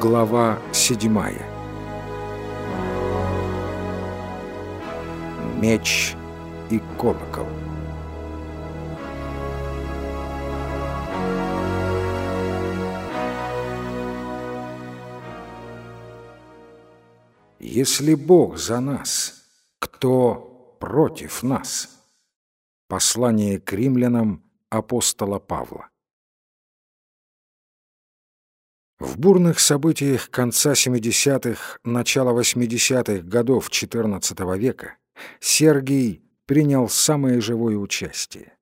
Глава седьмая. Меч и колокол. Если Бог за нас, кто против нас? Послание к римлянам апостола Павла В бурных событиях конца 70-х, начала 80-х годов XIV века Сергий принял самое живое участие.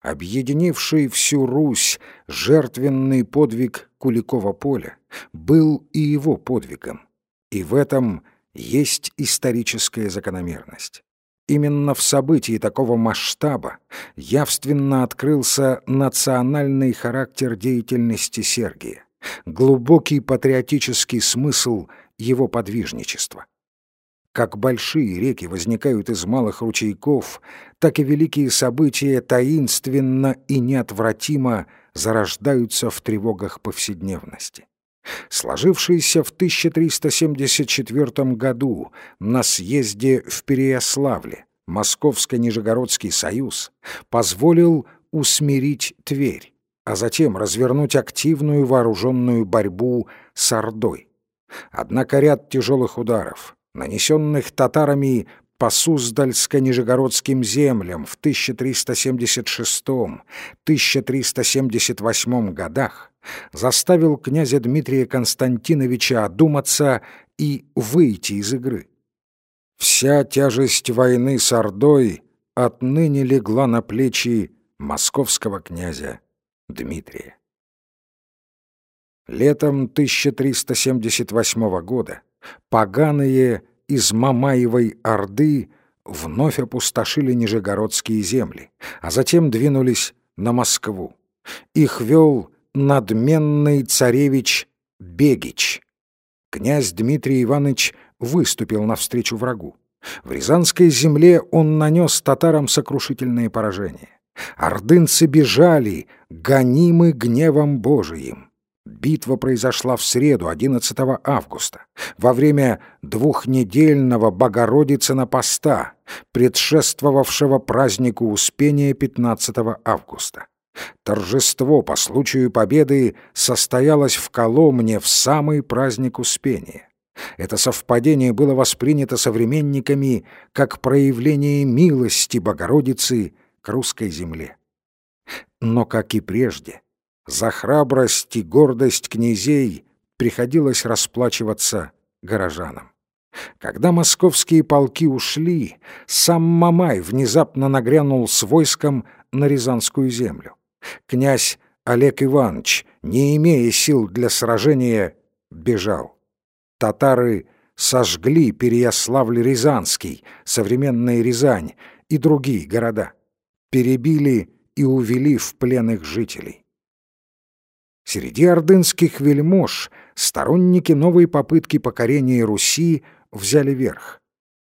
Объединивший всю Русь жертвенный подвиг Куликова поля был и его подвигом, и в этом есть историческая закономерность. Именно в событии такого масштаба явственно открылся национальный характер деятельности Сергия глубокий патриотический смысл его подвижничества. Как большие реки возникают из малых ручейков, так и великие события таинственно и неотвратимо зарождаются в тревогах повседневности. Сложившийся в 1374 году на съезде в Переяславле Московско-Нижегородский союз позволил усмирить Тверь, а затем развернуть активную вооруженную борьбу с Ордой. Однако ряд тяжелых ударов, нанесенных татарами по Суздальско-Нижегородским землям в 1376-1378 годах, заставил князя Дмитрия Константиновича одуматься и выйти из игры. Вся тяжесть войны с Ордой отныне легла на плечи московского князя Дмитрия. Летом 1378 года поганые из Мамаевой Орды вновь опустошили Нижегородские земли, а затем двинулись на Москву. Их вел надменный царевич Бегич. Князь Дмитрий Иванович выступил навстречу врагу. В Рязанской земле он нанес татарам сокрушительное поражение. Ордынцы бежали, гонимы гневом Божиим. Битва произошла в среду, 11 августа, во время двухнедельного Богородицына поста, предшествовавшего празднику Успения 15 августа. Торжество по случаю победы состоялось в Коломне в самый праздник Успения. Это совпадение было воспринято современниками как проявление милости Богородицы к русской земле. Но, как и прежде, за храбрость и гордость князей приходилось расплачиваться горожанам. Когда московские полки ушли, сам Мамай внезапно нагрянул с войском на Рязанскую землю. Князь Олег Иванович, не имея сил для сражения, бежал. Татары сожгли Переяславль-Рязанский, современная Рязань и другие города перебили и увели в плен их жителей. Среди ордынских вельмож сторонники новой попытки покорения Руси взяли верх.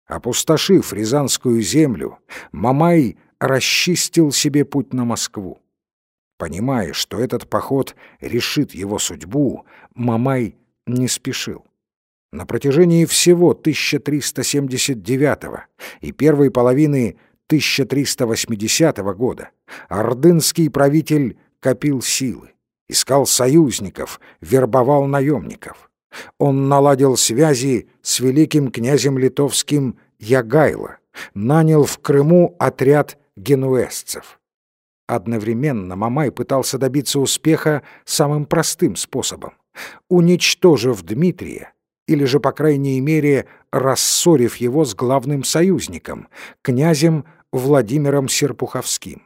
Опустошив Рязанскую землю, Мамай расчистил себе путь на Москву. Понимая, что этот поход решит его судьбу, Мамай не спешил. На протяжении всего 1379 и первой половины 1380 года ордынский правитель копил силы, искал союзников, вербовал наемников. Он наладил связи с великим князем литовским Ягайло, нанял в Крыму отряд генуэзцев. Одновременно Мамай пытался добиться успеха самым простым способом. Уничтожив Дмитрия, или же, по крайней мере, рассорив его с главным союзником, князем Владимиром Серпуховским.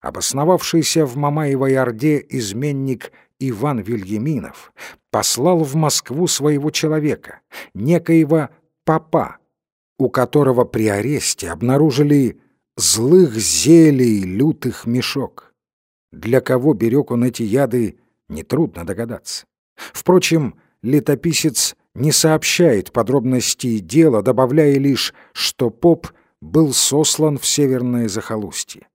Обосновавшийся в Мамаевой Орде изменник Иван Вильяминов послал в Москву своего человека, некоего папа, у которого при аресте обнаружили злых зелий лютых мешок. Для кого берег он эти яды, нетрудно догадаться. Впрочем, летописец не сообщает подробностей дела, добавляя лишь, что поп был сослан в северное захолустье.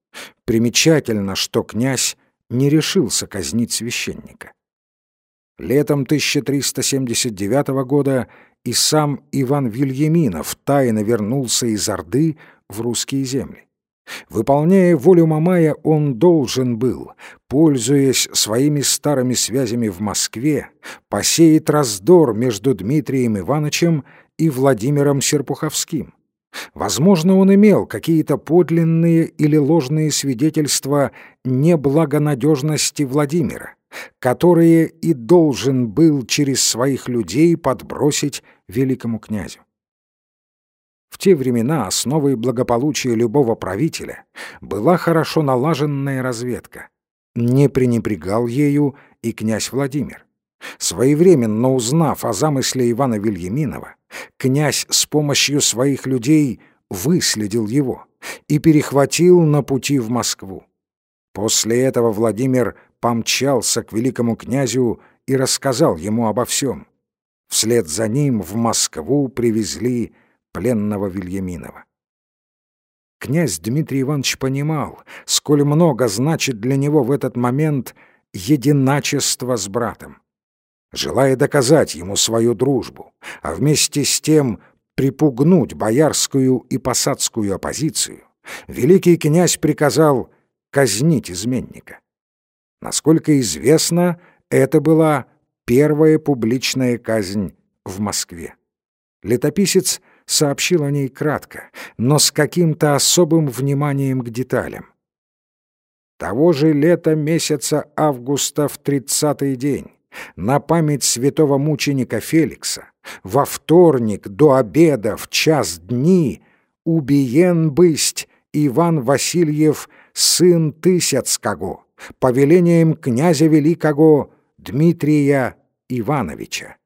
Примечательно, что князь не решился казнить священника. Летом 1379 года и сам Иван Вильяминов тайно вернулся из Орды в русские земли. Выполняя волю Мамая, он должен был, пользуясь своими старыми связями в Москве, посеять раздор между Дмитрием Ивановичем и Владимиром Серпуховским. Возможно, он имел какие-то подлинные или ложные свидетельства неблагонадежности Владимира, которые и должен был через своих людей подбросить великому князю. В те времена основой благополучия любого правителя была хорошо налаженная разведка. Не пренебрегал ею и князь Владимир. Своевременно узнав о замысле Ивана Вильяминова, князь с помощью своих людей выследил его и перехватил на пути в Москву. После этого Владимир помчался к великому князю и рассказал ему обо всем. Вслед за ним в Москву привезли пленного Вильяминова. Князь Дмитрий Иванович понимал, сколь много значит для него в этот момент единачество с братом. Желая доказать ему свою дружбу, а вместе с тем припугнуть боярскую и посадскую оппозицию, великий князь приказал казнить изменника. Насколько известно, это была первая публичная казнь в Москве. Летописец — сообщил о ней кратко, но с каким-то особым вниманием к деталям. Того же лета месяца августа в тридцатый день на память святого мученика Феликса во вторник до обеда в час дни убиен бысть Иван Васильев, сын Тысяцкого, повелением князя Великого Дмитрия Ивановича.